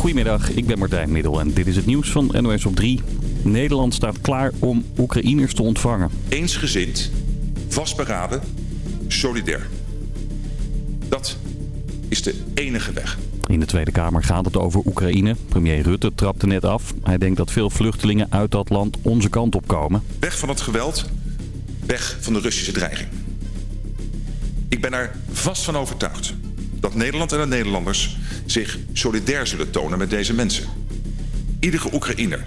Goedemiddag, ik ben Martijn Middel en dit is het nieuws van NOS op 3. Nederland staat klaar om Oekraïners te ontvangen. Eensgezind, vastberaden, solidair. Dat is de enige weg. In de Tweede Kamer gaat het over Oekraïne. Premier Rutte trapte net af. Hij denkt dat veel vluchtelingen uit dat land onze kant op komen. Weg van het geweld, weg van de Russische dreiging. Ik ben er vast van overtuigd dat Nederland en de Nederlanders zich solidair zullen tonen met deze mensen. Iedere Oekraïner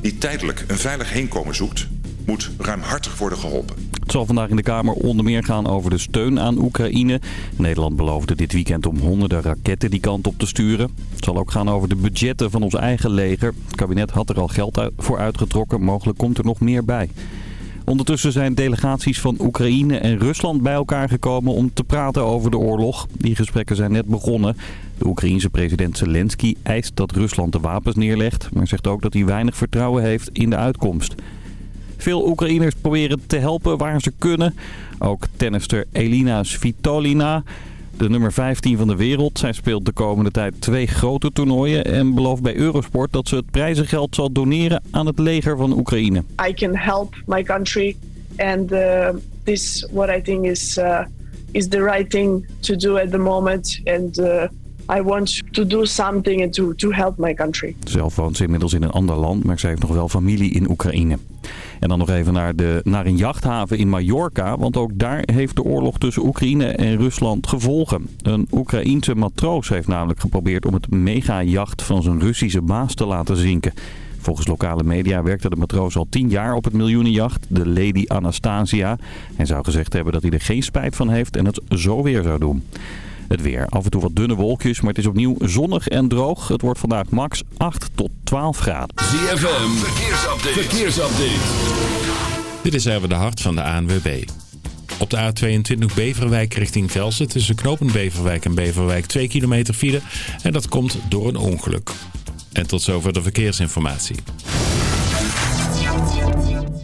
die tijdelijk een veilig heenkomen zoekt, moet ruimhartig worden geholpen. Het zal vandaag in de Kamer onder meer gaan over de steun aan Oekraïne. Nederland beloofde dit weekend om honderden raketten die kant op te sturen. Het zal ook gaan over de budgetten van ons eigen leger. Het kabinet had er al geld voor uitgetrokken, mogelijk komt er nog meer bij. Ondertussen zijn delegaties van Oekraïne en Rusland bij elkaar gekomen om te praten over de oorlog. Die gesprekken zijn net begonnen. De Oekraïense president Zelensky eist dat Rusland de wapens neerlegt, maar zegt ook dat hij weinig vertrouwen heeft in de uitkomst. Veel Oekraïners proberen te helpen waar ze kunnen. Ook tennister Elina Svitolina de nummer 15 van de wereld. Zij speelt de komende tijd twee grote toernooien en belooft bij Eurosport dat ze het prijzengeld zal doneren aan het leger van Oekraïne. I can help my country and uh, this what I think is uh, is the right thing to do at the moment and uh, I want to do something and to, to help my country. Zelf woont ze inmiddels in een ander land, maar ze heeft nog wel familie in Oekraïne. En dan nog even naar, de, naar een jachthaven in Mallorca, want ook daar heeft de oorlog tussen Oekraïne en Rusland gevolgen. Een Oekraïense matroos heeft namelijk geprobeerd om het megajacht van zijn Russische baas te laten zinken. Volgens lokale media werkte de matroos al tien jaar op het miljoenenjacht, de Lady Anastasia. Hij zou gezegd hebben dat hij er geen spijt van heeft en het zo weer zou doen. Het weer. Af en toe wat dunne wolkjes, maar het is opnieuw zonnig en droog. Het wordt vandaag max 8 tot 12 graden. ZFM, verkeersupdate. verkeersupdate. Dit is even de hart van de ANWB. Op de A22 Beverwijk richting Velsen tussen Knopen Beverwijk en Beverwijk 2 kilometer file. En dat komt door een ongeluk. En tot zover de verkeersinformatie.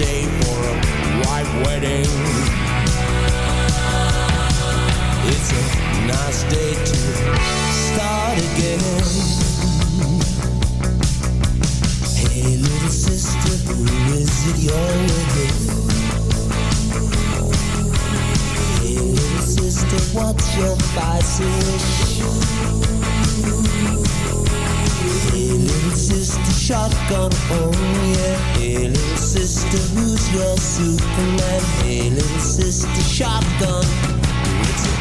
Day for a white wedding. It's a nice day to start again. Hey, little sister, who is it you're with? Hey, little sister, what's your vice sister, shotgun, oh yeah. Hey, little sister, who's your Superman? Hey, little sister, shotgun. It's a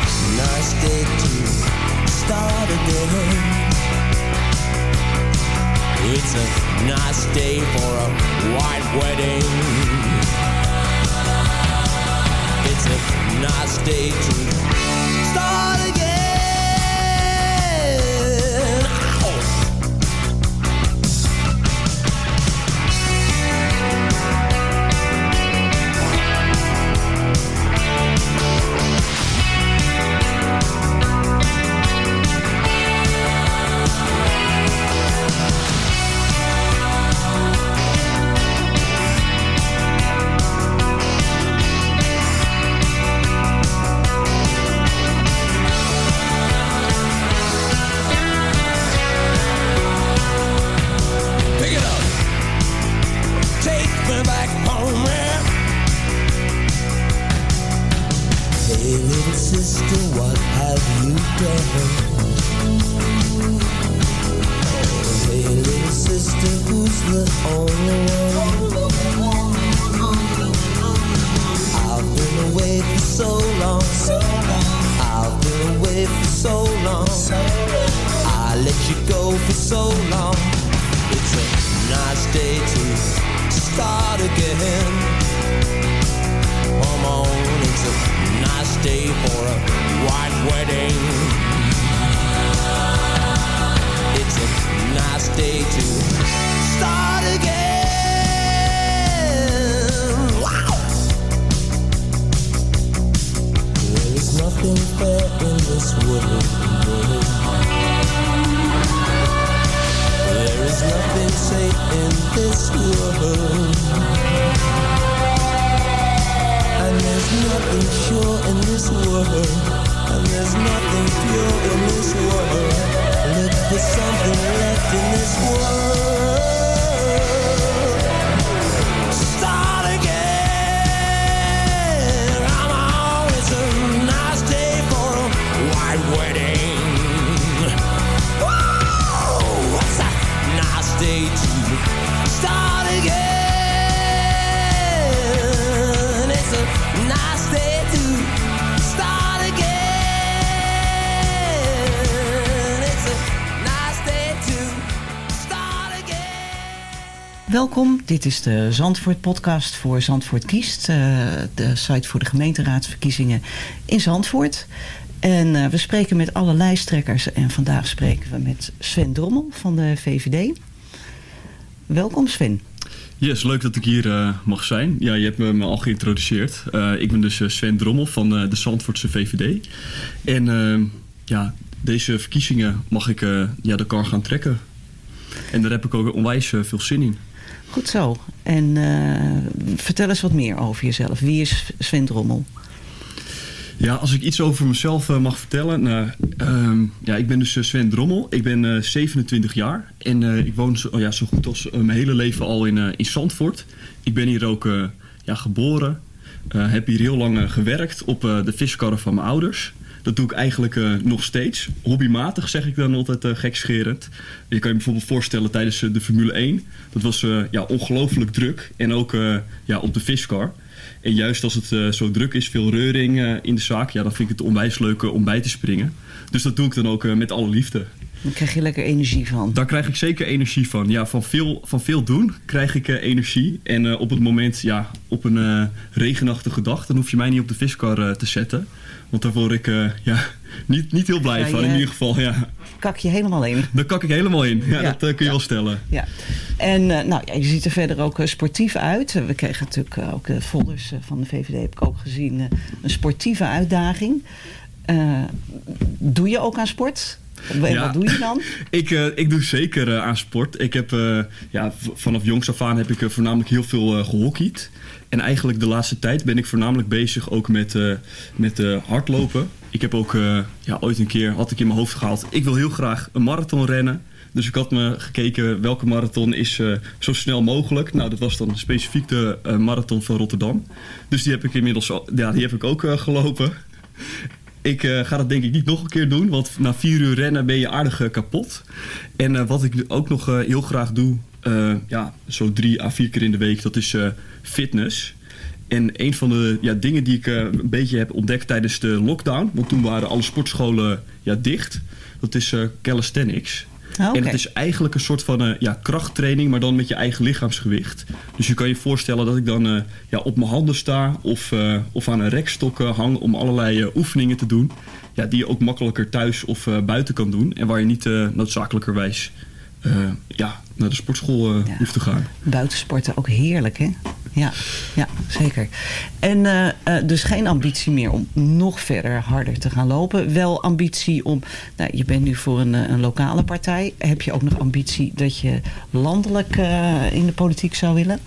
nice day to start again. It's a nice day for a white wedding. It's a nice day to start again. Dit is de Zandvoort podcast voor Zandvoort Kiest. eh, de site voor de gemeenteraadsverkiezingen in Zandvoort. En eh, we spreken met alle lijsttrekkers en vandaag spreken we met Sven Drommel van de VVD. Welkom Sven. Yes, leuk dat ik hier eh, mag zijn. Ja, je hebt me, al geïntroduceerd. Ik ben dus Sven Drommel van de Zandvoortse VVD. En eh, ja, deze verkiezingen mag ik ja, de kar gaan trekken. En daar heb ik ook onwijs veel zin in. Goed zo. En eh, vertel eens wat meer over jezelf. Wie is Sven Drommel? Ja, als ik iets over mezelf eh, mag vertellen. Nou, ehm, ja, ik ben dus eh, Sven Drommel. Ik ben eh, 27 jaar. En ik woon zo, ja, zo goed als mijn hele leven al in, in Zandvoort. Ik ben hier ook ja, geboren. Heb hier heel lang gewerkt op de viskarren van mijn ouders. Dat doe ik eigenlijk eh, nog steeds. Hobbymatig zeg ik dan altijd uh, gekscherend. Je kan je bijvoorbeeld voorstellen tijdens eh, de Formule 1. Dat was eh, ja, ongelooflijk druk. En ook eh, ja, op de viskar. En juist als het eh, zo druk is, veel reuring eh, in de zaak... Ja, dan vind ik het onwijs leuk eh, om bij te springen. Dus dat doe ik dan ook eh, met alle liefde. Daar krijg je lekker energie van. Daar krijg ik zeker energie van. Ja, van veel, van veel doen krijg ik eh, energie. En eh, op het moment, ja, op een eh, regenachtige dag... dan hoef je mij niet op de viskar eh, te zetten. Want daar word ik eh, ja, niet, niet heel blij Ja, van, in ieder geval. Ja. Kak je helemaal in. Daar kak ik helemaal in. Ja, Ja, dat eh, kun je wel stellen. Ja, en eh, nou, ja, je ziet er verder ook sportief uit. We kregen natuurlijk ook de folders van de VVD, heb ik ook gezien. een sportieve uitdaging. Doe je ook aan sport? En Ja. Wat doe je dan? Ik, ik doe zeker aan sport. Ik heb, ja, vanaf jongs af aan heb ik voornamelijk heel veel eh gehockeyd. En eigenlijk de laatste tijd ben ik voornamelijk bezig ook met, eh, met eh, hardlopen. Ik heb ook eh, ja, ooit een keer, had ik in mijn hoofd gehaald, ik wil heel graag een marathon rennen. Dus ik had me gekeken welke marathon is zo snel mogelijk. Nou, dat was dan specifiek de marathon van Rotterdam. Dus die heb ik inmiddels ja, die heb ik ook gelopen. Ik ga dat denk ik niet nog een keer doen, want na vier uur rennen ben je aardig kapot. En wat ik ook nog heel graag doe, eh, ja, zo drie à vier keer in de week, dat is eh, fitness. En een van de ja, dingen die ik eh, een beetje heb ontdekt tijdens de lockdown, want toen waren alle sportscholen ja, dicht, dat is calisthenics. Ah. En het is eigenlijk een soort van eh, ja, krachttraining, maar dan met je eigen lichaamsgewicht. Dus je kan je voorstellen dat ik dan ja, op mijn handen sta of, of aan een rekstok hang om allerlei oefeningen te doen. Ja, die je ook makkelijker thuis of buiten kan doen. En waar je niet noodzakelijkerwijs ja, naar de sportschool eh, Ja. hoeft te gaan. Buitensporten ook heerlijk, hè? Ja, ja zeker. En eh, eh, dus geen ambitie meer om nog verder harder te gaan lopen. Wel ambitie om... Nou, je bent nu voor een, eh, een lokale partij. Heb je ook nog ambitie dat je landelijk eh, in de politiek zou willen?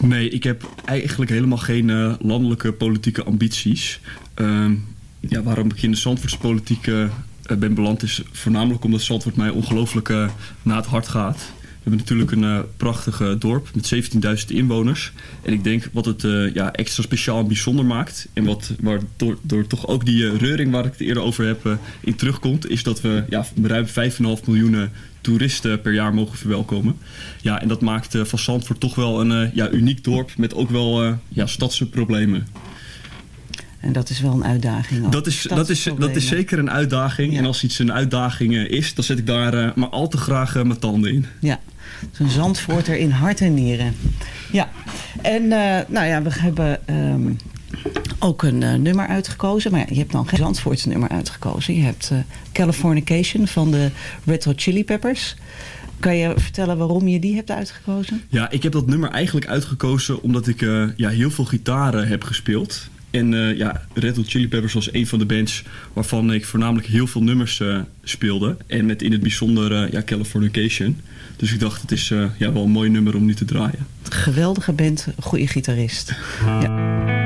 Nee, ik heb eigenlijk helemaal geen eh, landelijke politieke ambities. Ehm, ja, waarom ik in de Zandvoortspolitiek eh, eh, ben beland is voornamelijk omdat Zandvoort mij ongelooflijk eh, na het hart gaat. We hebben natuurlijk een uh, prachtig uh, dorp met 17.000 inwoners. En ik denk wat het uh, ja, extra speciaal en bijzonder maakt... en wat, waardoor door toch ook die reuring waar ik het eerder over heb in terugkomt... is dat we ja, ruim 5,5 miljoen toeristen per jaar mogen verwelkomen. Ja, en dat maakt van Zandvoort toch wel een ja, uniek dorp... met ook wel ja, stadse problemen. En dat is wel een uitdaging. Dat is, dat, is, dat is zeker een uitdaging. En als iets een uitdaging is, dan zet ik daar uh, maar al te graag uh, mijn tanden in. Ja, zo'n zandvoorter in hart en nieren. Ja, en uh, nou ja, we hebben um, ook een nummer uitgekozen. Maar ja, je hebt dan geen Zandvoortse nummer uitgekozen. Je hebt Californication van de Red Hot Chili Peppers. Kan je vertellen waarom je die hebt uitgekozen? Ja, ik heb dat nummer eigenlijk uitgekozen omdat ik ja, heel veel gitaren heb gespeeld. En uh, ja, Red Hot Chili Peppers was een van de bands waarvan ik voornamelijk heel veel nummers uh, speelde. En met in het bijzonder uh, ja, Californication. Dus ik dacht, het is ja, wel een mooi nummer om nu te draaien. Geweldige band, goede gitarist. Ja.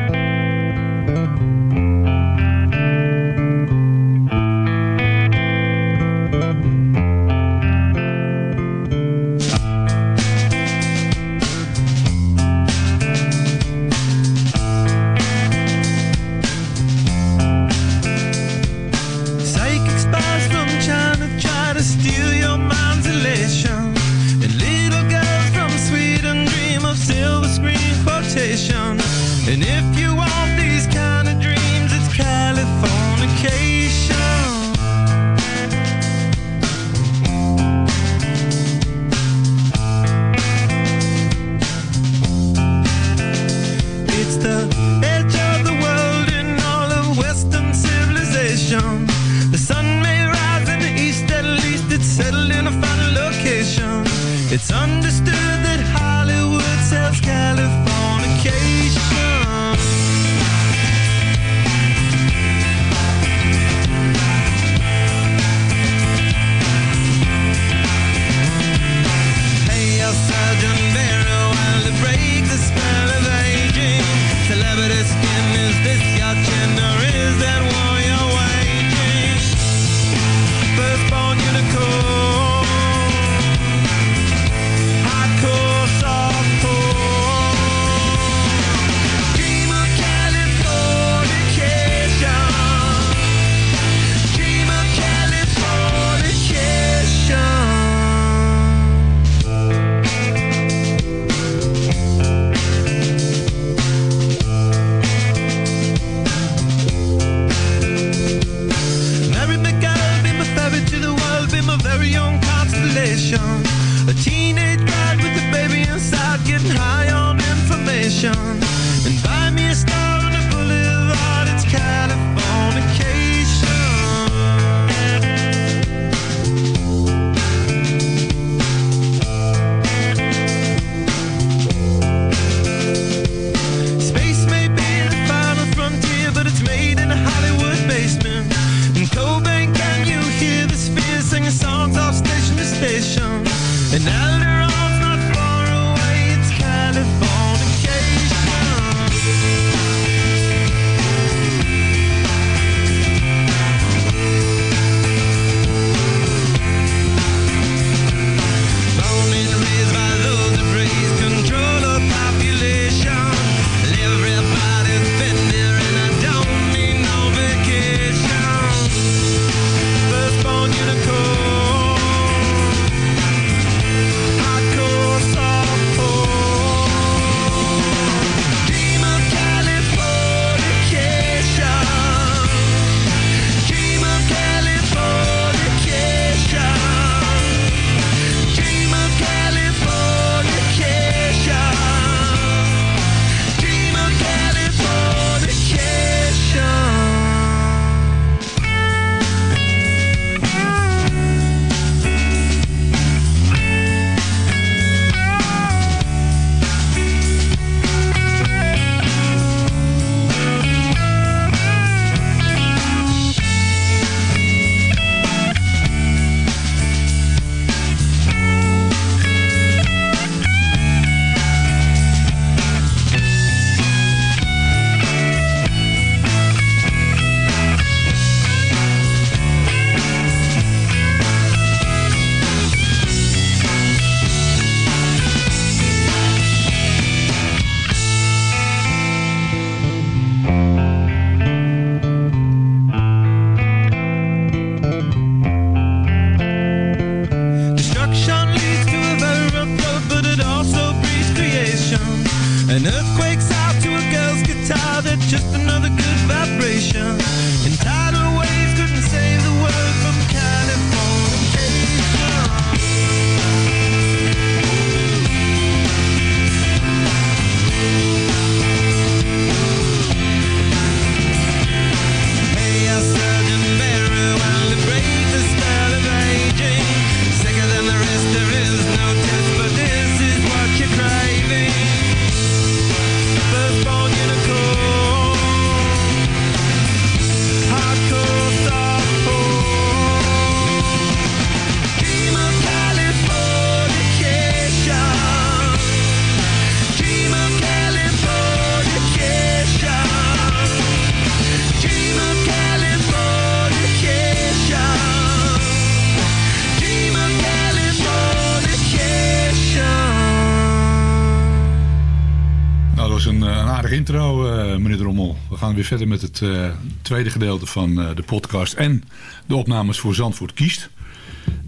Weer verder met het eh, tweede gedeelte van eh, de podcast en de opnames voor Zandvoort Kiest.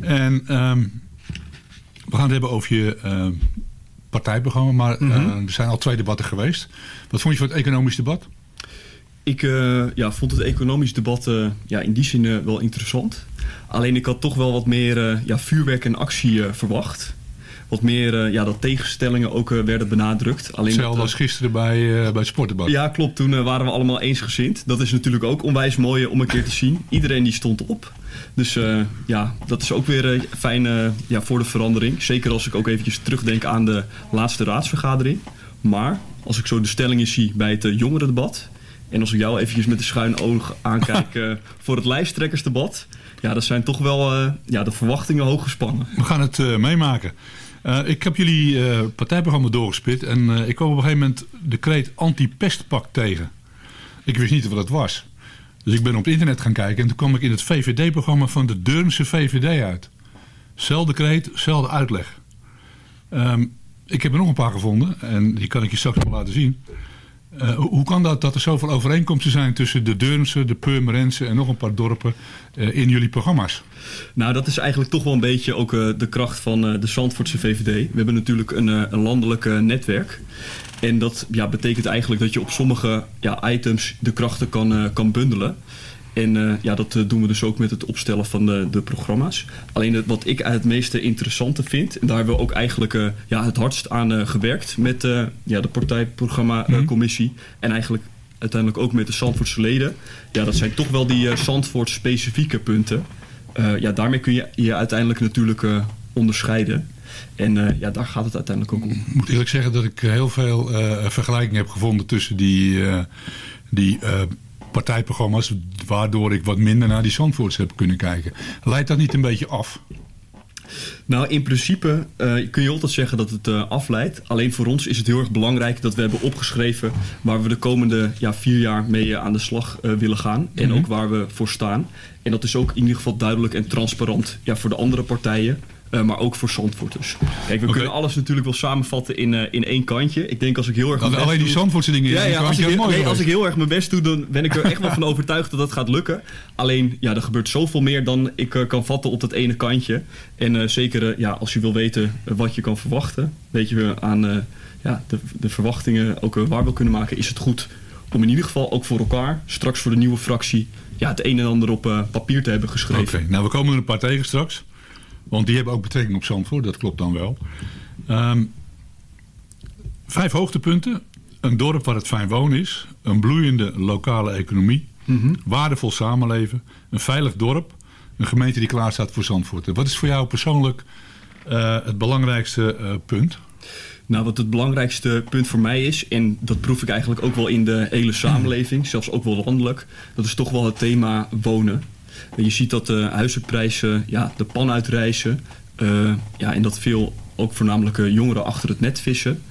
En ehm, we gaan het hebben over je eh, partijprogramma, maar Mhm. er zijn al twee debatten geweest. Wat vond je van het economisch debat? Ik ja, vond het economisch debat ja, in die zin wel interessant. Alleen ik had toch wel wat meer ja, vuurwerk en actie verwacht. Wat meer eh, ja, dat tegenstellingen ook eh, werden benadrukt. Alleen Hetzelfde dat, als gisteren bij, eh, bij het sportdebat. Ja, klopt. Toen eh, waren we allemaal eensgezind. Dat is natuurlijk ook onwijs mooi eh, om een keer te zien. Iedereen die stond op. Dus eh, ja, dat is ook weer eh, fijn eh, ja, voor de verandering. Zeker als ik ook eventjes terugdenk aan de laatste raadsvergadering. Maar als ik zo de stellingen zie bij het uh, jongerendebat... en als ik jou eventjes met een schuin oog aankijk eh, voor het lijsttrekkersdebat... ja, dat zijn toch wel eh, ja, de verwachtingen hoog gespannen. We gaan het eh, meemaken. Eh, ik heb jullie eh, partijprogramma doorgespit en eh, ik kwam op een gegeven moment de kreet anti-pestpak tegen. Ik wist niet wat het was. Dus ik ben op het internet gaan kijken en toen kwam ik in het VVD-programma van de Deurnse VVD uit. Zelfde kreet, zelfde uitleg. Ehm, ik heb er nog een paar gevonden en die kan ik je straks nog laten zien. Eh, hoe kan dat dat er zoveel overeenkomsten zijn tussen de Deurnse, de Purmerense en nog een paar dorpen eh, in jullie programma's? Nou, dat is eigenlijk toch wel een beetje ook eh, de kracht van de Zandvoortse VVD. We hebben natuurlijk een, een landelijk netwerk. En dat ja, betekent eigenlijk dat je op sommige ja, items de krachten kan, kan bundelen. En eh, ja, dat eh, doen we dus ook met het opstellen van de, de programma's. Alleen het, wat ik het meeste interessante vind, en daar hebben we ook eigenlijk eh, ja, het hardst aan gewerkt met ja, de partijprogrammacommissie. En eigenlijk uiteindelijk ook met de Zandvoortse leden. Ja, dat zijn toch wel die eh Zandvoort specifieke punten. Ja, daarmee kun je je uiteindelijk natuurlijk onderscheiden. En ja, daar gaat het uiteindelijk ook om. Ik moet eerlijk zeggen dat ik heel veel vergelijkingen heb gevonden tussen die, die partijprogramma's, waardoor ik wat minder naar die Zandvoorts heb kunnen kijken. Leidt dat niet een beetje af? Nou, in principe eh, kun je altijd zeggen dat het eh, afleidt. Alleen voor ons is het heel erg belangrijk dat we hebben opgeschreven waar we de komende ja, vier jaar mee eh, aan de slag willen gaan. En Mhm. ook waar we voor staan. En dat is ook in ieder geval duidelijk en transparant ja, voor de andere partijen. Eh, maar ook voor Zandvoorters. Kijk, we kunnen alles natuurlijk wel samenvatten in, eh, in één kantje. Ik denk als ik heel erg... Best alleen die Zandvoortse dingen Ja, ja, als, ik, heel- nee, als ik heel erg mijn best doe, dan ben ik er echt wel van overtuigd dat dat gaat lukken. Alleen, ja, er gebeurt zoveel meer dan ik eh, kan vatten op dat ene kantje. En zeker, ja, als je wil weten wat je kan verwachten, weet je aan ja, de, de verwachtingen ook waar wil kunnen maken, is het goed om in ieder geval ook voor elkaar, straks voor de nieuwe fractie, ja, het een en ander op papier te hebben geschreven. Oké, nou we komen er een paar tegen straks. Want die hebben ook betrekking op Zandvoort, dat klopt dan wel. Ehm, vijf hoogtepunten. Een dorp waar het fijn wonen is. Een bloeiende lokale economie. Waardevol samenleven. Een veilig dorp. Een gemeente die klaar staat voor Zandvoort. Wat is voor jou persoonlijk eh, het belangrijkste eh, punt? Nou, wat het belangrijkste punt voor mij is, en dat proef ik eigenlijk ook wel in de hele samenleving, zelfs ook wel landelijk, dat is toch wel het thema wonen. Je ziet dat de huizenprijzen ja, de pan uitreizen. eh, ja, en dat veel, ook voornamelijk eh, jongeren achter het net vissen.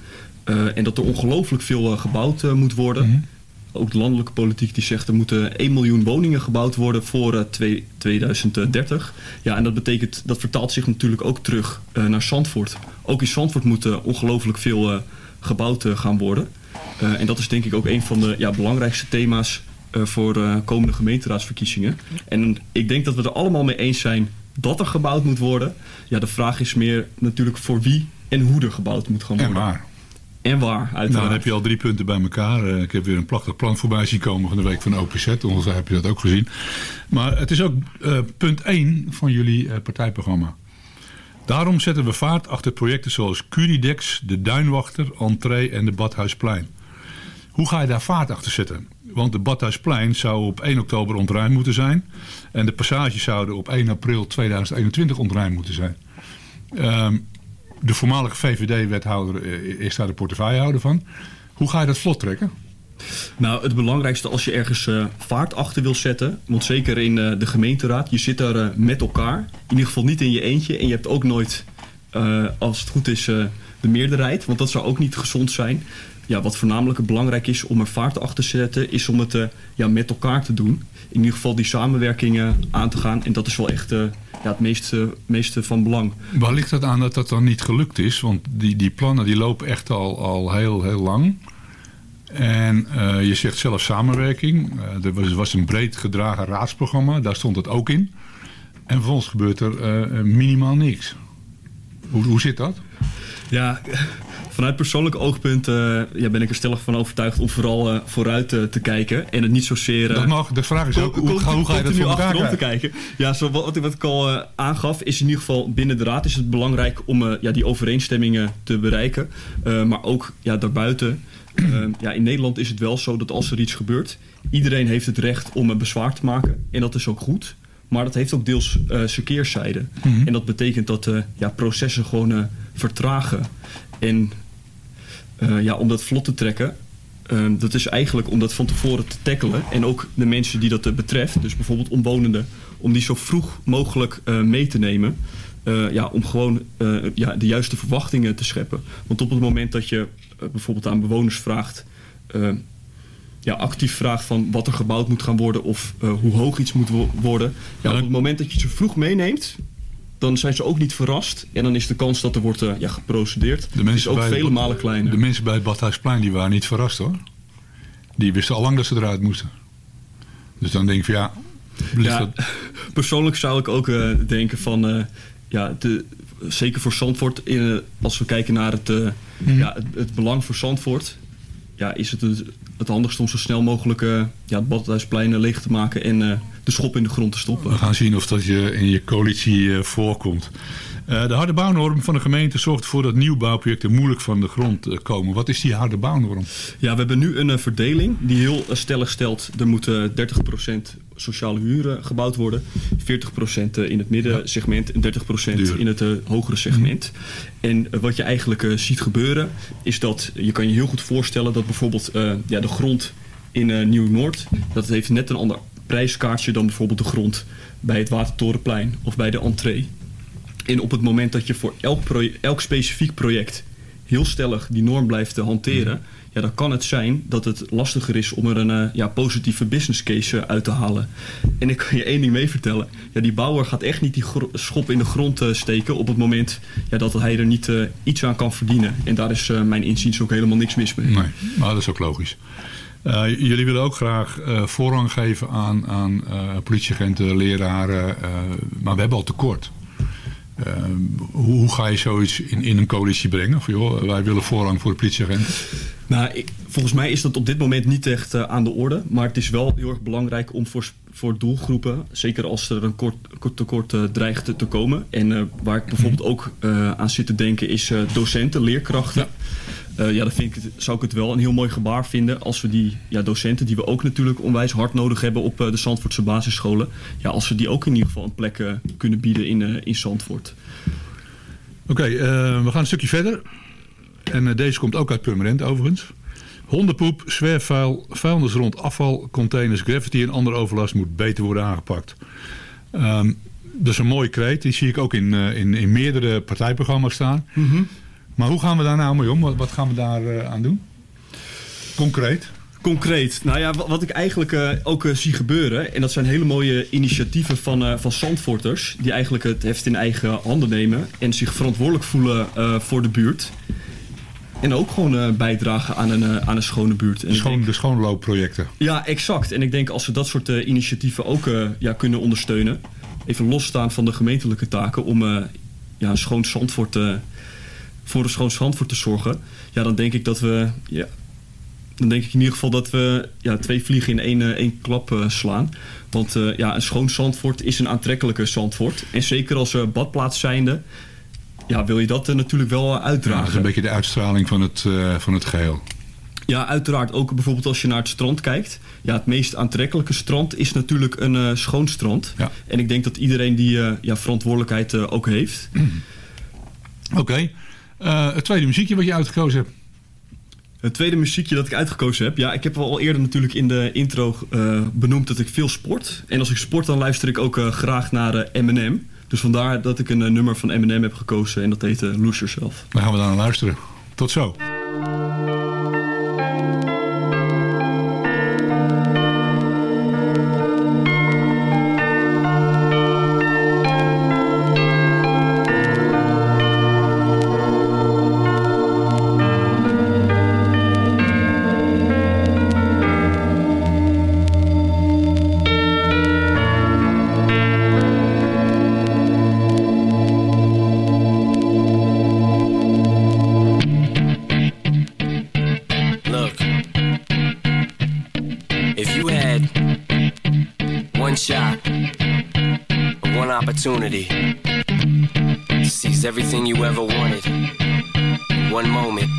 Eh, en dat er ongelooflijk veel eh, gebouwd eh, moet worden. Ook de landelijke politiek die zegt er moeten 1 miljoen woningen gebouwd worden voor eh, twee- 2030. Ja, en dat betekent, dat vertaalt zich natuurlijk ook terug eh, naar Zandvoort. Ook in Zandvoort moet eh, ongelooflijk veel eh, gebouwd eh, gaan worden. Eh, en dat is denk ik ook een van de ja, belangrijkste thema's eh, voor eh, komende gemeenteraadsverkiezingen. En ik denk dat we er allemaal mee eens zijn dat er gebouwd moet worden. Ja, de vraag is meer natuurlijk voor wie en hoe er gebouwd moet gaan En worden. waar? En waar, uiteraard. Nou, dan heb je al drie punten bij elkaar. Eh, ik heb weer een prachtig plan voorbij zien komen van de week van OPZ. Ongeveer heb je dat ook gezien. Maar het is ook eh, punt 1 van jullie eh, partijprogramma. Daarom zetten we vaart achter projecten zoals Curidex, de Duinwachter, Entree en de Badhuisplein. Hoe ga je daar vaart achter zetten? Want de Badhuisplein zou op 1 oktober ontruimd moeten zijn. En de passages zouden op 1 april 2021 ontruimd moeten zijn. Ehm, de voormalige VVD-wethouder eh, is daar de portefeuillehouder van. Hoe ga je dat vlot trekken? Nou, het belangrijkste als je ergens eh, vaart achter wil zetten, want zeker in eh, de gemeenteraad, je zit daar met elkaar. In ieder geval niet in je eentje en je hebt ook nooit, als het goed is, de meerderheid, want dat zou ook niet gezond zijn. Ja, wat voornamelijk belangrijk is om er vaart achter te zetten, is om het eh, ja, met elkaar te doen. In ieder geval die samenwerkingen aan te gaan en dat is wel echt eh, ja, het meeste, meeste van belang. Waar ligt dat aan dat dat dan niet gelukt is? Want die, die plannen die lopen echt al, al heel, heel lang. En eh, je zegt zelf samenwerking. Er was, was een breed gedragen raadsprogramma, daar stond het ook in. En vervolgens gebeurt er minimaal niks. Hoe, hoe zit dat? Ja, vanuit persoonlijk oogpunt eh, ja, ben ik er stellig van overtuigd om vooral eh, vooruit eh, te kijken. En het niet zozeer... Dat mag. De vraag is ook, hoe, ga- hoe ga je dat voor elkaar te kijken. Ja, zo wat, wat ik al aangaf, is in ieder geval binnen de raad is het belangrijk om ja, die overeenstemmingen te bereiken. Maar ook ja, daarbuiten. Eh, ja, in Nederland is het wel zo dat als er iets gebeurt, iedereen heeft het recht om een bezwaar te maken. En dat is ook goed. Maar dat heeft ook deels zijn keerzijde. Mhm. En dat betekent dat eh, ja, processen gewoon vertragen. En eh, ja, om dat vlot te trekken, eh, dat is eigenlijk om dat van tevoren te tackelen. En ook de mensen die dat eh, betreft, dus bijvoorbeeld omwonenden, om die zo vroeg mogelijk eh, mee te nemen. Ja, om gewoon ja, de juiste verwachtingen te scheppen. Want op het moment dat je bijvoorbeeld aan bewoners vraagt, eh, ja, actief vraagt van wat er gebouwd moet gaan worden of hoe hoog iets moet wo- worden. Ja, op het moment dat je ze vroeg meeneemt, dan zijn ze ook niet verrast. En dan is de kans dat er wordt eh, ja, geprocedeerd De is ook bij vele malen kleiner. De mensen bij het Badhuisplein die waren niet verrast hoor. Die wisten al lang dat ze eruit moesten. Dus dan denk ik van ja... ligt Ja, dat- persoonlijk zou ik ook eh, denken van... eh, ja, de, zeker voor Zandvoort, in, als we kijken naar het, Mhm. ja, het, het belang voor Zandvoort... Ja, is het het, het handigst om zo snel mogelijk ja, het Badhuisplein leeg te maken... en de schop in de grond te stoppen. We gaan zien of dat je in je coalitie eh, voorkomt. Eh, de harde bouwnorm van de gemeente zorgt ervoor dat nieuwbouwprojecten moeilijk van de grond eh, komen. Wat is die harde bouwnorm? Ja, we hebben nu een eh, verdeling die heel stellig stelt... er moet eh, 30% sociale huur eh, gebouwd worden... 40% eh, in het middensegment en 30% in het eh, hogere segment. En eh, wat je eigenlijk eh, ziet gebeuren... is dat je kan je heel goed voorstellen dat bijvoorbeeld eh, ja, de grond in eh, Nieuw-Noord... dat heeft net een ander prijskaartje dan bijvoorbeeld de grond... bij het Watertorenplein of bij de entree. En op het moment dat je voor elk, elk specifiek project heel stellig die norm blijft eh, hanteren, ja, dan kan het zijn dat het lastiger is om er een eh, ja, positieve business case eh, uit te halen. En ik kan je één ding mee vertellen. Ja, die bouwer gaat echt niet die schop in de grond eh, steken op het moment ja, dat hij er niet iets aan kan verdienen. En daar is mijn inziens ook helemaal niks mis mee. Nee, maar dat is ook logisch. Eh, jullie willen ook graag eh, voorrang geven aan, aan eh, politieagenten, leraren. maar we hebben al tekort. Hoe, hoe ga je zoiets in, in een coalitie brengen? Van, joh, wij willen voorrang voor de politieagenten. Nou, ik, volgens mij is dat op dit moment niet echt aan de orde. Maar het is wel heel erg belangrijk om voor, voor doelgroepen, zeker als er een kort, kort tekort dreigt te, te komen. En waar ik bijvoorbeeld ook aan zit te denken is docenten, leerkrachten. Ja, ja dan vind ik het, zou ik het wel een heel mooi gebaar vinden als we die ja, docenten, die we ook natuurlijk onwijs hard nodig hebben op eh, de Zandvoortse basisscholen. Ja, als we die ook in ieder geval een plek eh, kunnen bieden in, eh, in Zandvoort. Oké, eh, we gaan een stukje verder. En eh, deze komt ook uit Purmerend overigens. Hondenpoep, zwerfvuil, vuilnis rond afval, containers, graffiti en andere overlast moet beter worden aangepakt. Ehm, dat is een mooie kreet. Die zie ik ook in, eh, in, in meerdere partijprogramma's staan. Maar hoe gaan we daar nou mee om? Wat, wat gaan we daar eh, aan doen? Concreet? Concreet. Nou ja, wat, wat ik eigenlijk eh, ook eh, zie gebeuren... en dat zijn hele mooie initiatieven van, van Zandvoorters... die eigenlijk het heft in eigen handen nemen... en zich verantwoordelijk voelen voor de buurt. En ook gewoon bijdragen aan een, aan een schone buurt. En Schoon, de schoonloopprojecten. ja, exact. En ik denk als we dat soort initiatieven ook ja, kunnen ondersteunen... even losstaan van de gemeentelijke taken... om ja, een schoon Zandvoort, eh, voor een schoon Zandvoort te zorgen... ja, dan denk ik dat we... Ja, dan denk ik in ieder geval dat we ja, twee vliegen in één, eh, één klap eh, slaan. Want eh, ja, een schoon Zandvoort is een aantrekkelijke Zandvoort. En zeker als badplaats zijnde... Ja, wil je dat natuurlijk wel Ja, uitdragen. dat is een beetje de uitstraling van het, van het geheel. Ja, uiteraard ook bijvoorbeeld als je naar het strand kijkt. Ja, het meest aantrekkelijke strand is natuurlijk een schoon strand. Ja. En ik denk dat iedereen die ja, verantwoordelijkheid ook heeft. Oké. Eh, het tweede muziekje wat je uitgekozen hebt. Het tweede muziekje dat ik uitgekozen heb. Ja, ik heb al eerder natuurlijk in de intro eh, benoemd dat ik veel sport. En als ik sport dan luister ik ook eh, graag naar Eminem. Dus vandaar dat ik een nummer van Eminem heb gekozen. En dat heet Lose Yourself. Dan gaan we daar naar luisteren. Tot zo. Opportunity seize everything you ever wanted. One moment.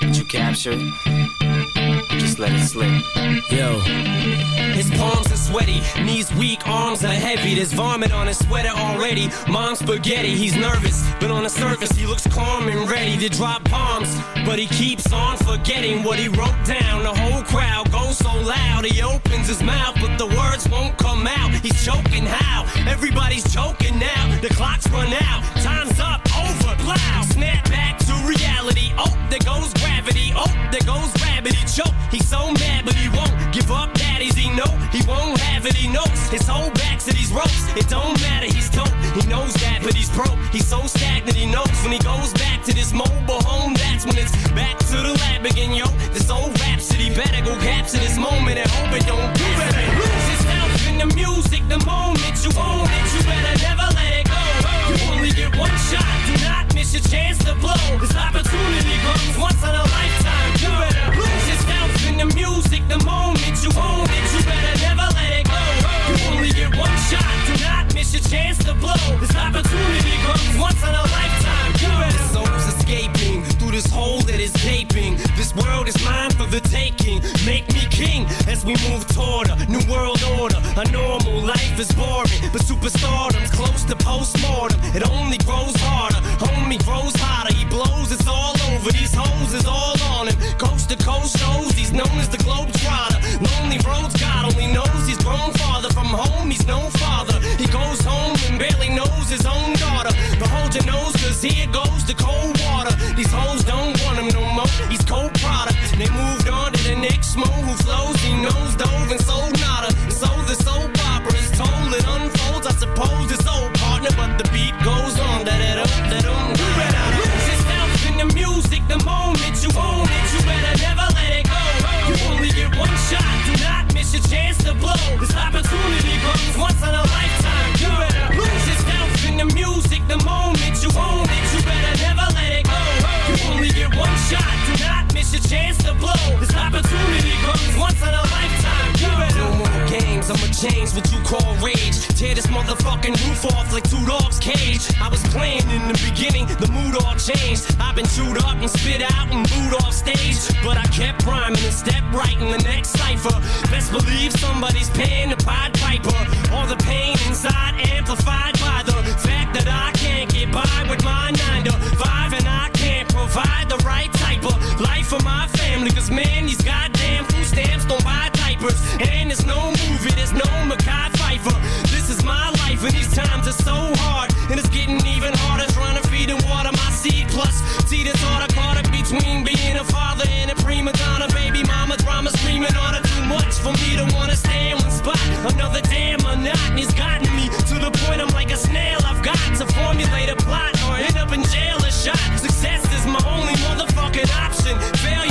Did you captured, just let it slip? Yo. His palms are sweaty, knees weak, arms are heavy. There's vomit on his sweater already. Mom's spaghetti, he's nervous, but on the surface he looks calm and ready to drop bombs. But he keeps on forgetting what he wrote down. The whole crowd goes so loud, he opens his mouth, but the words won't come out. He's choking how? Everybody's choking now. The clock's run out, time's up, over, plow. Snap back to reality. Oh, there goes gravity. Oh, there goes gravity. Choke. He's so mad, but he won't give up. Daddies, he know he won't have it. He knows his whole back to these ropes. It don't matter. He's dope. He knows that, but he's broke. He's so stagnant. He knows when he goes back to this mobile home. That's when it's back to the lab again, yo. This old rhapsody better go capture this moment and hope it don't do better. Lose yourself in the music the moment you own it. You better never let it go. You only get one shot. Do not miss your chance to blow. This opportunity comes and these times are so hard. And it's getting even harder trying to feed and water my seed. Plus, see this order caught up between being a father and a prima donna. Baby mama drama screaming on her too much for me to wanna stay in one spot. Another damn monotony's gotten me to the point I'm like a snail. I've got to formulate a plot or end up in jail or shot. Success is my only motherfucking option. Failure's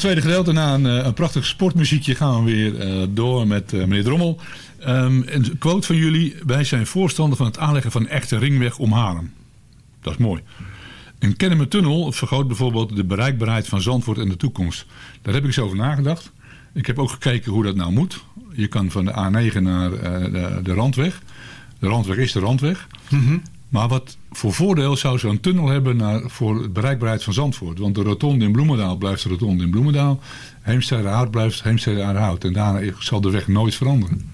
tweede gedeelte, na een, eh, een prachtig sportmuziekje, gaan we weer eh, door met eh, meneer Drommel. Ehm, een quote van jullie. Wij zijn voorstander van het aanleggen van een echte ringweg om Haarlem. Dat is mooi. Een Kennemertunnel vergroot bijvoorbeeld de bereikbaarheid van Zandvoort in de toekomst. Daar heb ik eens over nagedacht. Ik heb ook gekeken hoe dat nou moet. Je kan van de A9 naar de, de Randweg. De Randweg is de Randweg. Maar wat voor voordeel zou zo'n tunnel hebben naar, voor de bereikbaarheid van Zandvoort? Want de rotonde in Bloemendaal blijft de rotonde in Bloemendaal. Heemstede Hout blijft Heemstede Hout. En daarna zal de weg nooit veranderen.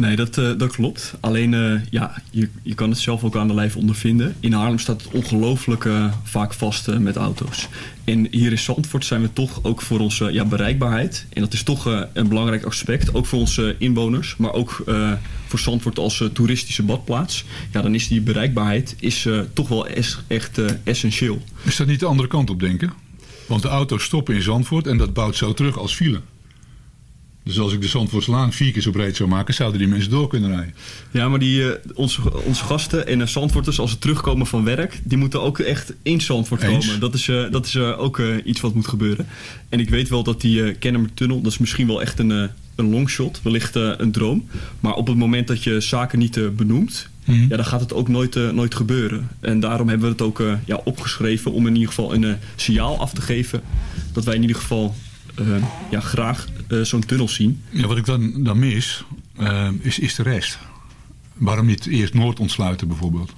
Nee, dat, eh, dat klopt. Alleen, eh, ja, je, je kan het zelf ook aan de lijf ondervinden. In Haarlem staat het ongelooflijk eh, vaak vast met auto's. En hier in Zandvoort zijn we toch ook voor onze ja, bereikbaarheid. En dat is toch een belangrijk aspect. Ook voor onze inwoners, maar ook voor Zandvoort als toeristische badplaats. Ja, dan is die bereikbaarheid is, toch wel echt essentieel. Is dat niet de andere kant op denken? Want de auto's stoppen in Zandvoort en dat bouwt zo terug als file. Dus als ik de Zandvoortslaan vier keer zo breed zou maken, zouden die mensen door kunnen rijden. Ja, maar die, eh, onze, onze gasten en uh, Zandvoorters, als ze terugkomen van werk, die moeten ook echt in Zandvoort Eens. komen. Dat is, eh, dat is ook iets wat moet gebeuren. En ik weet wel dat die uh, Kennemertunnel, dat is misschien wel echt een, een longshot, wellicht een droom. Maar op het moment dat je zaken niet benoemt, Mhm. ja, dan gaat het ook nooit, nooit gebeuren. En daarom hebben we het ook ja, opgeschreven om in ieder geval een signaal af te geven. Dat wij in ieder geval ja, graag uh, zo'n tunnel zien. Ja, wat ik dan, dan mis, uh, is, is de rest. Waarom niet eerst Noord ontsluiten bijvoorbeeld?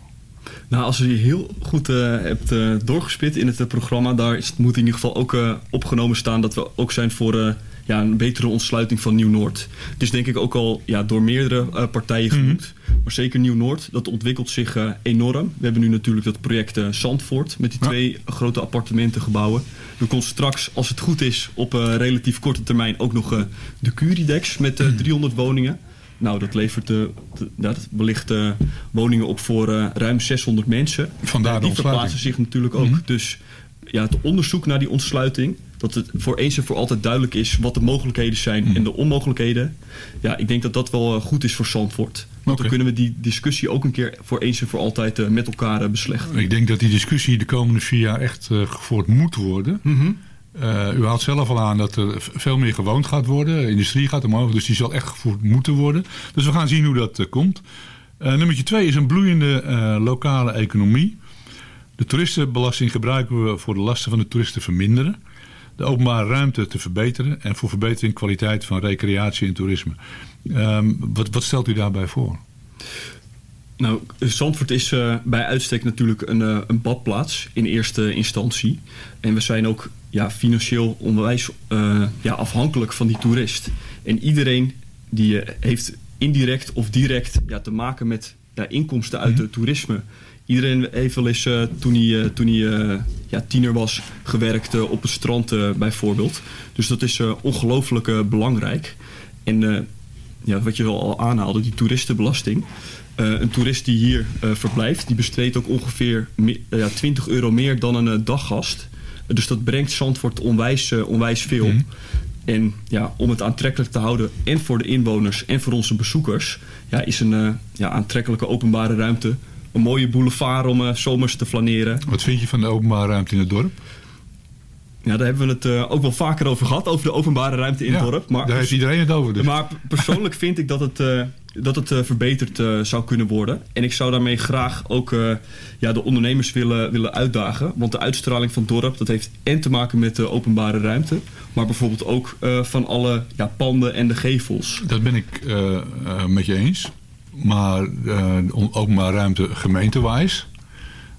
Nou, als je heel goed uh, hebt uh, doorgespit in het uh, programma, daar is, moet in ieder geval ook opgenomen staan dat we ook zijn voor ja, een betere ontsluiting van Nieuw-Noord. Het is denk ik ook al ja, door meerdere partijen genoemd. Mm. Maar zeker Nieuw-Noord, dat ontwikkelt zich enorm. We hebben nu natuurlijk dat project Zandvoort met die ja. twee grote appartementengebouwen. Er komt straks, als het goed is, op relatief korte termijn ook nog de Curidex met mm. 300 woningen. Nou, dat levert uh, dat wellicht uh, woningen op voor uh, ruim 600 mensen. Vandaar die verplaatsen zich natuurlijk ook. Mm -hmm. Dus ja, het onderzoek naar die ontsluiting, dat het voor eens en voor altijd duidelijk is wat de mogelijkheden zijn mm. en de onmogelijkheden. Ja, ik denk dat dat wel goed is voor Zandvoort. Want okay. dan kunnen we die discussie ook een keer voor eens en voor altijd met elkaar beslechten. Ik denk dat die discussie de komende vier jaar echt gevoerd moet worden. Mm -hmm. Uh, u haalt zelf al aan dat er veel meer gewoond gaat worden. Industrie gaat omhoog, dus die zal echt gevoerd moeten worden. Dus we gaan zien hoe dat komt. Nummertje twee is een bloeiende lokale economie. De toeristenbelasting gebruiken we voor de lasten van de toeristen te verminderen. De openbare ruimte te verbeteren. En voor verbetering kwaliteit van recreatie en toerisme. Um, wat, wat stelt u daarbij voor? Nou, Zandvoort is uh, bij uitstek natuurlijk een, uh, een badplaats in eerste instantie. En we zijn ook ja, financieel onwijs uh, ja, afhankelijk van die toerist. En iedereen die heeft indirect of direct ja, te maken met ja, inkomsten uit het toerisme. Iedereen heeft wel eens toen hij, toen hij ja, tiener was gewerkt op het strand bijvoorbeeld. Dus dat is ongelooflijk belangrijk. En ja, wat je al aanhaalde, die toeristenbelasting. Uh, een toerist die hier uh, verblijft, die besteedt ook ongeveer me, uh, ja, 20 euro meer dan een daggast. dus dat brengt Zandvoort onwijs, onwijs veel. Mm. En ja, om het aantrekkelijk te houden en voor de inwoners en voor onze bezoekers... Ja, is een ja, aantrekkelijke openbare ruimte een mooie boulevard om zomers te flaneren. Wat vind je van de openbare ruimte in het dorp? Ja, daar hebben we het uh, ook wel vaker over gehad, over de openbare ruimte in ja, het dorp. Maar, daar heeft iedereen het over. Dus. Maar persoonlijk vind ik dat het, uh, dat het uh, verbeterd zou kunnen worden. En ik zou daarmee graag ook ja, de ondernemers willen, willen uitdagen. Want de uitstraling van het dorp, dat heeft en te maken met de openbare ruimte. Maar bijvoorbeeld ook van alle ja, panden en de gevels. Dat ben ik met je eens. Maar de openbare ruimte gemeentewijs...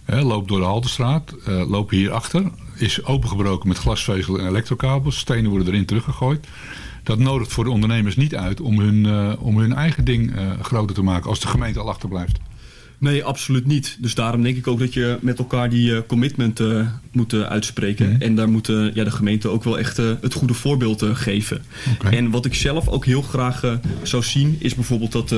loopt door de Haltestraat, loop hierachter is opengebroken met glasvezel en elektrokabels. Stenen worden erin teruggegooid. Dat nodigt voor de ondernemers niet uit om hun, uh, om hun eigen ding uh, groter te maken als de gemeente al achterblijft. Nee, absoluut niet. Dus daarom denk ik ook dat je met elkaar die uh, commitment moet uitspreken. Mm -hmm. En daar moet ja, de gemeente ook wel echt het goede voorbeeld geven. Okay. En wat ik zelf ook heel graag zou zien is bijvoorbeeld dat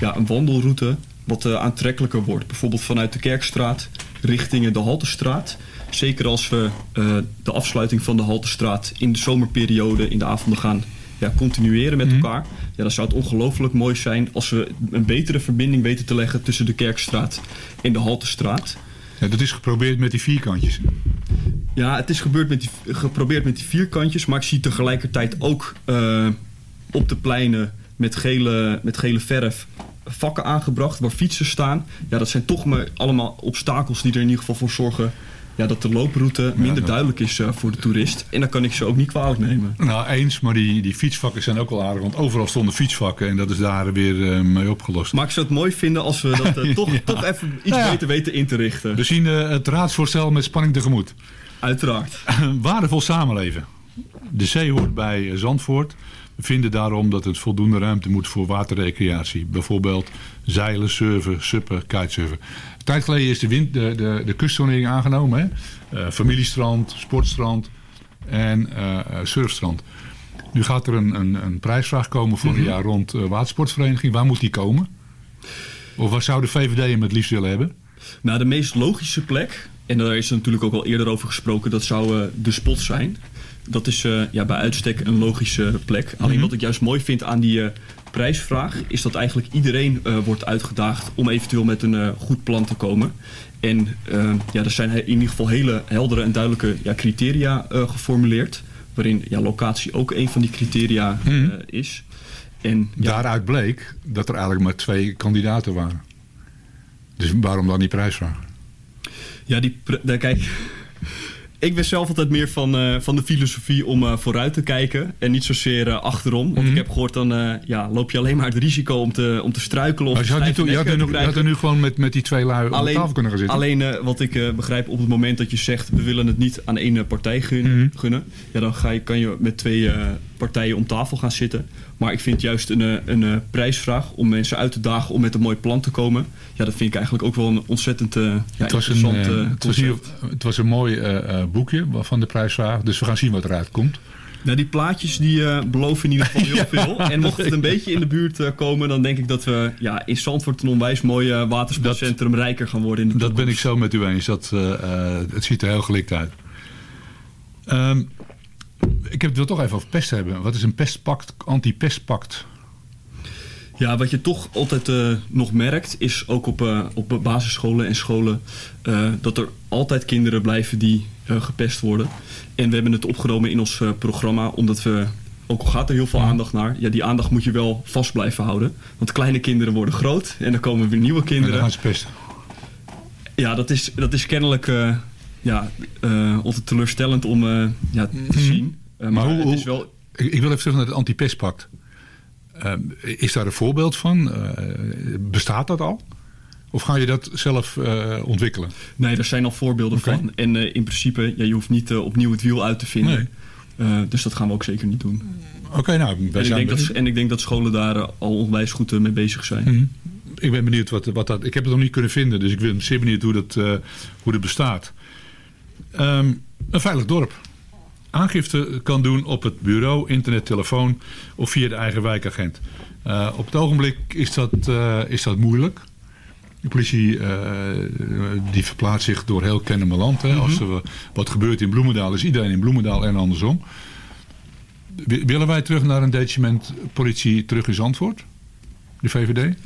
ja, een wandelroute wat aantrekkelijker wordt. Bijvoorbeeld vanuit de Kerkstraat richting de Haltestraat. Zeker als we de afsluiting van de Haltestraat in de zomerperiode in de avonden gaan ja, continueren met mm -hmm. elkaar. Ja, dan zou het ongelooflijk mooi zijn als we een betere verbinding weten te leggen tussen de Kerkstraat en de Haltestraat. Ja, dat is geprobeerd met die vierkantjes. Ja, het is gebeurd met die, geprobeerd met die vierkantjes, maar ik zie tegelijkertijd ook uh, op de pleinen met gele, met gele verf vakken aangebracht waar fietsen staan. Ja, dat zijn toch maar allemaal obstakels die er in ieder geval voor zorgen ja, dat de looproute minder duidelijk is eh, voor de toerist. En dan kan ik ze ook niet kwalijk nemen. Nou, eens, maar die, die fietsvakken zijn ook wel aardig. Want overal stonden fietsvakken en dat is daar weer eh, mee opgelost. Maar ik zou het mooi vinden als we dat eh, toch, toch even iets Nou ja. beter weten in te richten. We zien het raadsvoorstel met spanning tegemoet. Uiteraard. Waardevol samenleven. De zee hoort bij Zandvoort. We vinden daarom dat het voldoende ruimte moet voor waterrecreatie. Bijvoorbeeld zeilen, surfen, suppen, kitesurfen. Een tijd geleden is de, wind, de, de, de kustzonering aangenomen. Hè? Eh, familiestrand, sportstrand en eh, eh, surfstrand. Nu gaat er een, een, een prijsvraag komen voor een jaar rond watersportvereniging. Waar moet die komen? Of waar zou de VVD hem het liefst willen hebben? Nou, de meest logische plek, en daar is er natuurlijk ook al eerder over gesproken, dat zou de spot zijn. Dat is eh, ja, bij uitstek een logische plek. Alleen Mhm. wat ik juist mooi vind aan die eh, prijsvraag, is dat eigenlijk iedereen eh, wordt uitgedaagd om eventueel met een goed plan te komen. En ja, er zijn in ieder geval hele heldere en duidelijke ja, criteria eh, geformuleerd. Waarin ja, locatie ook een van die criteria eh, Mhm. is. En Daaruit bleek dat er eigenlijk maar twee kandidaten waren. Dus waarom dan die prijsvraag? Ja, die, daar kijk. Ik ben zelf altijd meer van, eh, van de filosofie om eh, vooruit te kijken en niet zozeer eh, achterom. Want Mhm. ik heb gehoord, dan ja, loop je alleen maar het risico om te, om te struikelen. Of je had, je, nu, je had er nu gewoon met, met die twee lui op de tafel kunnen gaan zitten. Alleen wat ik begrijp op het moment dat je zegt we willen het niet aan één partij gun- Mhm. gunnen. Ja, dan ga je, kan je met twee partijen om tafel gaan zitten. Maar ik vind juist een, eh, een eh, prijsvraag om mensen uit te dagen om met een mooi plan te komen. Ja, dat vind ik eigenlijk ook wel een ontzettend ja, het, was een, interessant eh, het, was hier- concept. het was een mooi boekje van de prijsvraag. Dus we gaan zien wat eruit komt. Nou, die plaatjes die eh, beloven in ieder geval heel Ja. veel. En mocht het een beetje in de buurt komen, dan denk ik dat we ja, in Zandvoort een onwijs mooi watersportcentrum rijker gaan worden. In de Dat ben ik zo met u eens. Dat, het ziet er heel gelikt uit. Ehm, ik heb het wil toch even over pest hebben. Wat is een pestpact, anti-pestpact? Ja, wat je toch altijd eh, nog merkt, is ook op, eh, op basisscholen en scholen eh, dat er altijd kinderen blijven die gepest worden. En we hebben het opgenomen in ons programma, omdat we, ook al gaat er heel veel aandacht naar, ja, die aandacht moet je wel vast blijven houden. Want kleine kinderen worden groot en dan komen weer nieuwe En kinderen. dan gaan ze pesten. Ja, dat is, dat is kennelijk ja, eh, altijd teleurstellend om eh, ja, te zien. Eh, maar hoe- het is wel... Ik, ik wil even terug naar het anti-pestpact. Is daar een voorbeeld van? Eh, bestaat dat al? Of ga je dat zelf eh, ontwikkelen? Nee, er zijn al voorbeelden van. En eh, in principe, ja, je hoeft niet eh, opnieuw het wiel uit te vinden. Eh, dus dat gaan we ook zeker niet doen. Oké, nou, wij En ik, zijn denk dat, en ik denk dat scholen daar eh, al onwijs goed eh, mee bezig zijn. Mhm. Ik ben benieuwd wat, wat dat... Ik heb het nog niet kunnen vinden, dus ik ben zeer benieuwd hoe dat, eh, hoe dat bestaat. Ehm, een veilig dorp. Aangifte kan doen op het bureau, internet, telefoon of via de eigen wijkagent. Eh, op het ogenblik is dat, eh, is dat moeilijk. De politie eh, die verplaatst zich door heel Kennemerland. Hè. Als er wat gebeurt in Bloemendaal is iedereen in Bloemendaal en andersom. Wi- Willen wij terug naar een detachement politie terug in Zandvoort? De VVD?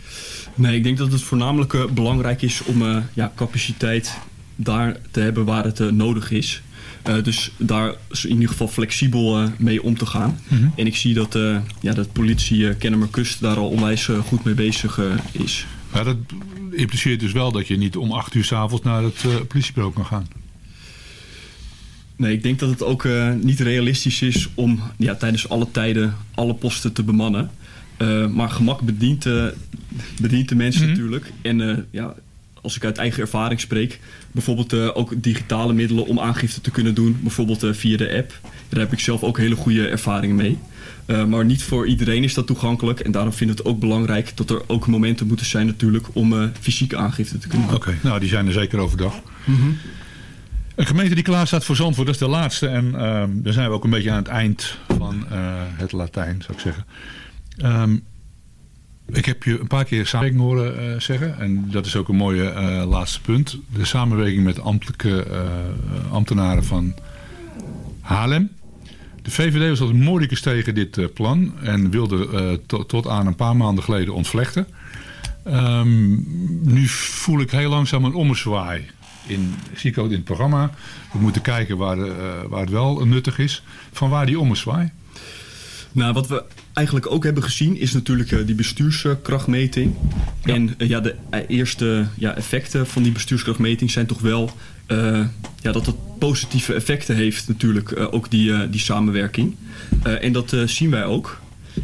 Nee, ik denk dat het voornamelijk belangrijk is om ja, capaciteit daar te hebben waar het eh, nodig is. Eh, dus daar is in ieder geval flexibel eh, mee om te gaan. Mhm. En ik zie dat, ja, dat politie Kennemerkust daar al onwijs goed mee bezig is. Ja, dat impliceert dus wel dat je niet om acht uur s'avonds naar het politiebureau kan gaan. Nee, ik denk dat het ook niet realistisch is om ja, tijdens alle tijden alle posten te bemannen. Maar gemak bedient, bedient de mensen natuurlijk. En ja, als ik uit eigen ervaring spreek, bijvoorbeeld eh, ook digitale middelen om aangifte te kunnen doen, bijvoorbeeld eh, via de app. Daar heb ik zelf ook hele goede ervaringen mee. Eh, maar niet voor iedereen is dat toegankelijk. En daarom vind ik het ook belangrijk dat er ook momenten moeten zijn natuurlijk om eh, fysieke aangifte te kunnen doen. Oké, nou die zijn er zeker overdag. Een gemeente die klaar staat voor Zandvoort, dat is de laatste. En ehm dan zijn we ook een beetje aan het eind van eh, het Latijn, zou ik zeggen. Ehm, ik heb je een paar keer samenwerking horen eh, zeggen. En dat is ook een mooie eh, laatste punt. De samenwerking met ambtelijke eh, ambtenaren van Haarlem. De VVD was als moordicus tegen dit plan. En wilde to- tot aan een paar maanden geleden ontvlechten. Ehm, nu voel ik heel langzaam een ommezwaai. In, zie ik ook in het programma. We moeten kijken waar, waar het wel nuttig is. Van waar die ommezwaai? Nou, wat we eigenlijk ook hebben gezien is natuurlijk eh, die bestuurskrachtmeting. En eh, ja, de eh, eerste ja, effecten van die bestuurskrachtmeting zijn toch wel ja, dat het positieve effecten heeft natuurlijk, ook die, die samenwerking. En dat zien wij ook.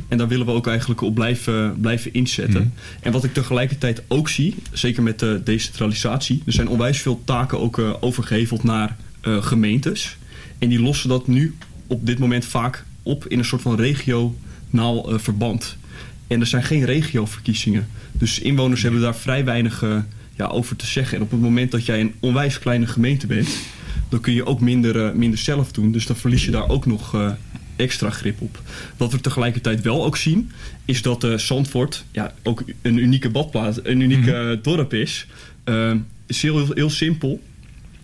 En daar willen we ook eigenlijk op blijven, blijven inzetten. En wat ik tegelijkertijd ook zie, zeker met de decentralisatie... er zijn onwijs veel taken ook eh, overgeheveld naar gemeentes. En die lossen dat nu op dit moment vaak op in een soort van regionaal eh, verband. En er zijn geen regioverkiezingen. Dus inwoners hebben daar vrij weinig eh, ja, over te zeggen. En op het moment dat jij een onwijs kleine gemeente bent... dan kun je ook minder, eh, minder zelf doen. Dus dan verlies je daar ook nog extra grip op. Wat we tegelijkertijd wel ook zien... is dat eh Zandvoort ja, ook een unieke badplaats, een uniek eh, dorp is. Eh, is heel, heel, heel simpel.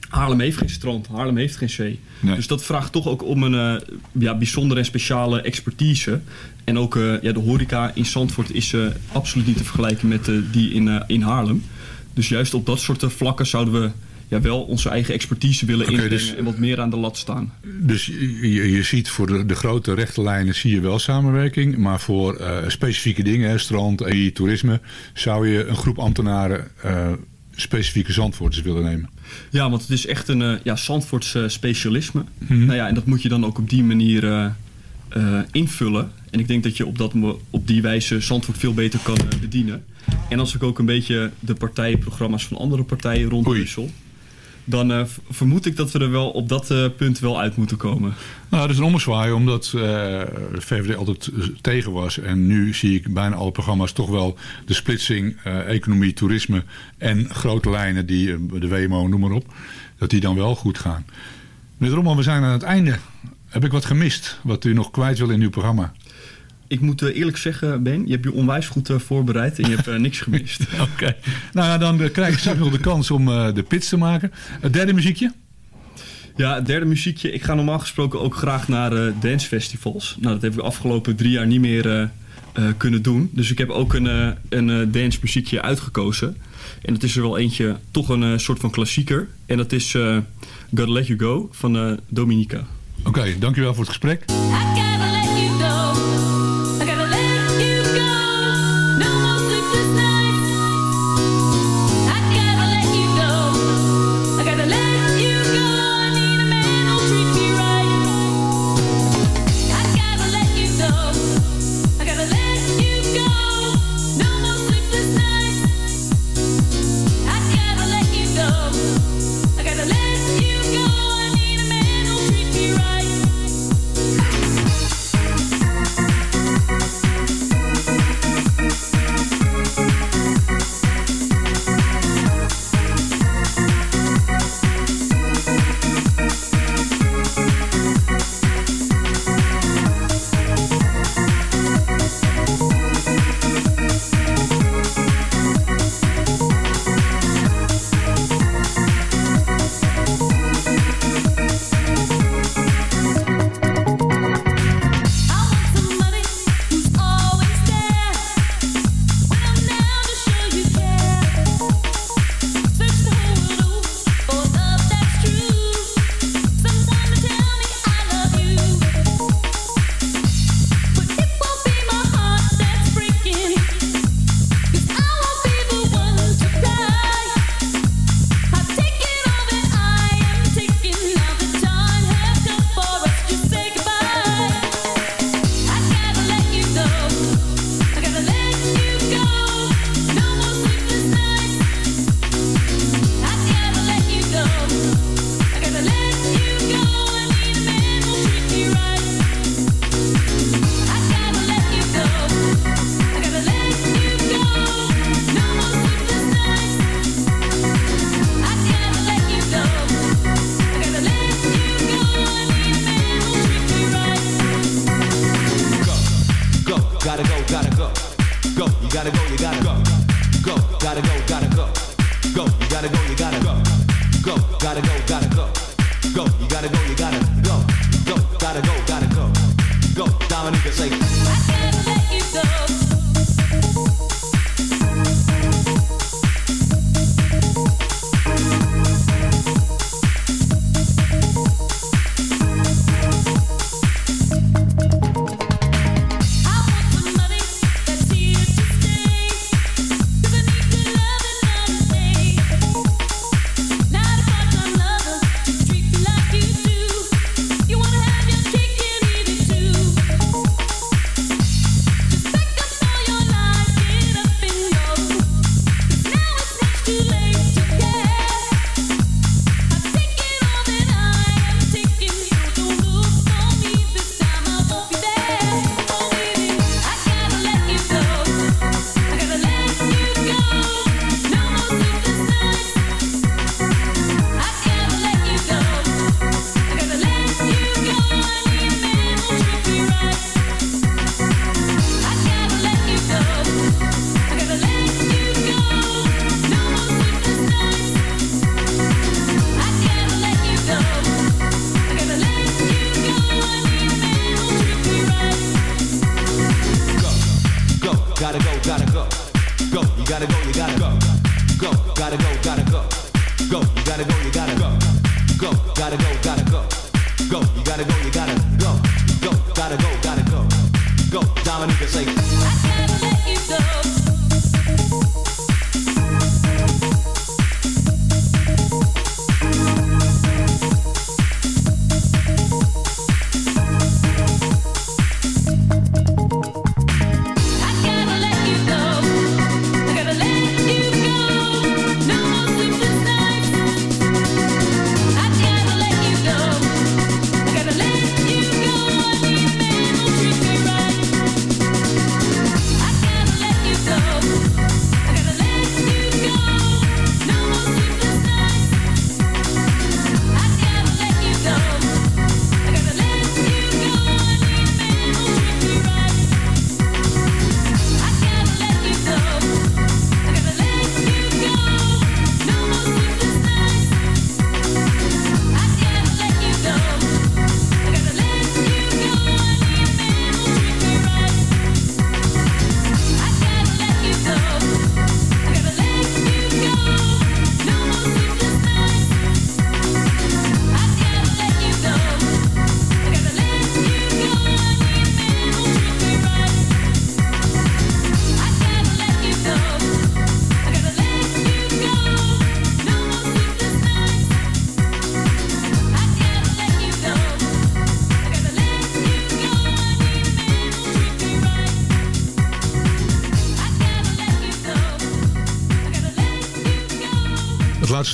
Haarlem heeft geen strand, Haarlem heeft geen zee. Dus dat vraagt toch ook om een ja, bijzondere en speciale expertise. En ook eh, ja, de horeca in Zandvoort is eh, absoluut niet te vergelijken met eh, die in, in Haarlem. Dus juist op dat soort vlakken zouden we ja, wel onze eigen expertise willen inbrengen dus- en wat meer aan de lat staan. Dus je, je ziet voor de, de grote rechte lijnen zie je wel samenwerking. Maar voor specifieke dingen, hè, strand, EI, toerisme... zou je een groep ambtenaren specifieke zandvoorters willen nemen. Ja, want het is echt een eh, ja, Zandvoorts specialisme. Nou ja, en dat moet je dan ook op die manier invullen. En ik denk dat je op, dat, op die wijze Zandvoort veel beter kan eh, bedienen. En als ik ook een beetje de partijenprogramma's van andere partijen rondwissel... dan eh, vermoed ik dat we er wel op dat eh, punt wel uit moeten komen. Nou, dat is een ommezwaai omdat de VVD altijd tegen was. En nu zie ik bijna alle programma's toch wel de splitsing economie, toerisme en grote lijnen, die, de WMO, noem maar op, dat die dan wel goed gaan. Meneer Rommel, we zijn aan het einde. Heb ik wat gemist wat u nog kwijt wil in uw programma? Ik moet eh, eerlijk zeggen, Ben, je hebt je onwijs goed eh, voorbereid en je hebt eh, niks gemist. Oké. Nou ja, dan krijg ik straks nog de kans om eh, de pits te maken. Het derde muziekje? Ja, het derde muziekje. Ik ga normaal gesproken ook graag naar eh dancefestivals. Nou, dat hebben we de afgelopen drie jaar niet meer eh, eh, kunnen doen. Dus ik heb ook een, een eh, dance muziekje uitgekozen. En dat is er wel eentje, toch een soort van klassieker. En dat is eh Gotta Let You Go van eh, Dominica. Oké, dankjewel voor het gesprek.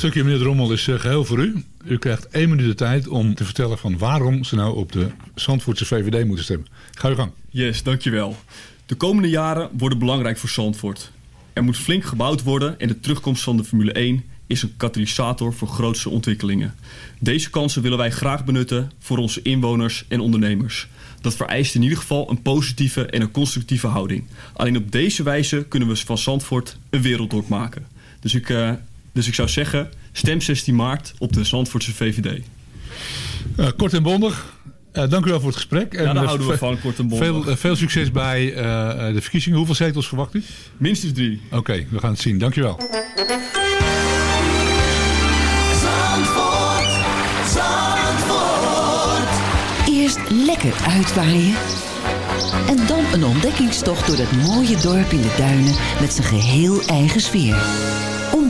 Stukje, meneer Drommel, is eh, geheel voor u. U krijgt één minuut de tijd om te vertellen van waarom ze nou op de Zandvoortse VVD moeten stemmen. Ga uw gang. Yes, dankjewel. De komende jaren worden belangrijk voor Zandvoort. Er moet flink gebouwd worden en de terugkomst van de Formule 1 is een katalysator voor grootste ontwikkelingen. Deze kansen willen wij graag benutten voor onze inwoners en ondernemers. Dat vereist in ieder geval een positieve en een constructieve houding. Alleen op deze wijze kunnen we van Zandvoort een werelddorp maken. Dus ik, eh, dus ik zou zeggen, stem 16 maart op de Zandvoortse VVD. Eh, kort en bondig. Eh, dank u wel voor het gesprek. Ja, daar eh, houden we van, kort en bondig. Veel, veel succes bij de verkiezingen. Hoeveel zetels verwacht u? Minstens drie. Oké, we gaan het zien. Dank je wel. Zandvoort, Zandvoort. Eerst lekker uitwaaien. En dan een ontdekkingstocht door dat mooie dorp in de duinen met zijn geheel eigen sfeer.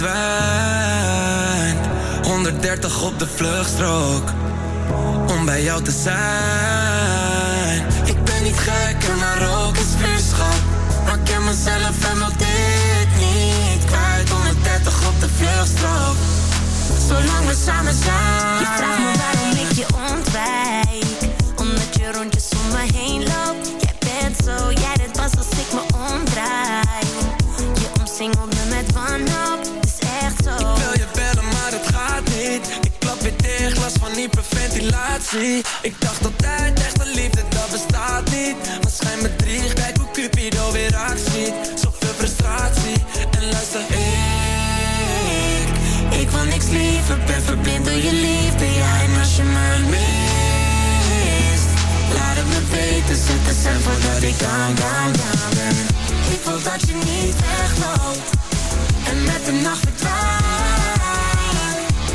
Verdwijnt. 130 op de vluchtstrook om bij jou te zijn. Ik ben niet gek en maar ook vuurschap. Maar ik ken mezelf en wil dit niet kwijt. 130 op de vluchtstrook, zolang we samen zijn. Ik dacht altijd, echte liefde, dat bestaat niet. Maar schijn me drie, kijk hoe Cupido weer actie. Zoveel frustratie, en luister, ik... Ik wil niks liever, ben verblind door je liefde. Ja, en als je me mist, laat het me weten. Zet de voordat ik down, down, down. Ik wil dat je niet wegloopt en met de nacht verdwijnt.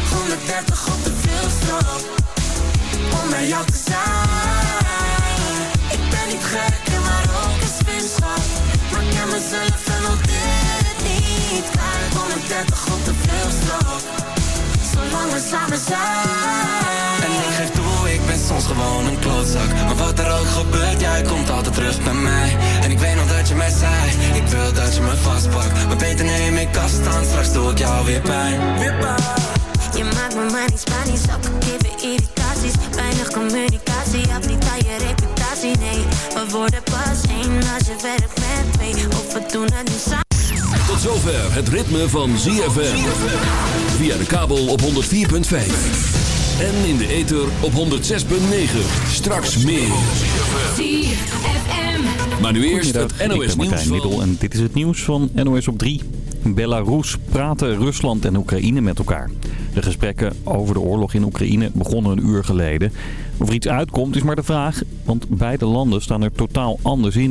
130 op de vluchtstrook om bij jou te zijn. Ik ben niet gek maar ook een spinschap. Maar ken mezelf en wil dit niet kwijt. 130 op de vluchtstrook, zolang we samen zijn. En ik geef toe, ik ben soms gewoon een klootzak. Maar wat er ook gebeurt, jij komt altijd terug bij mij. En ik weet nog dat je mij zei, ik wil dat je me vastpakt. Maar beter neem ik afstand, straks doe ik jou. Weer pijn. Je maakt me maar niet Spanisch op Geven irritaties Weinig communicatie Af niet aan je reputatie Nee, we worden pas één Als je werkt met twee Of we doen het nu samen Tot zover het ritme van ZFM. Via de kabel op 104.5. En in de ether op 106.9. Straks meer. Maar nu eerst het NOS nieuws van... Middel en dit is het nieuws van NOS op 3. Belarus praten Rusland en Oekraïne met elkaar. De gesprekken over de oorlog in Oekraïne begonnen een uur geleden. Of er iets uitkomt is maar de vraag, want beide landen staan er totaal anders in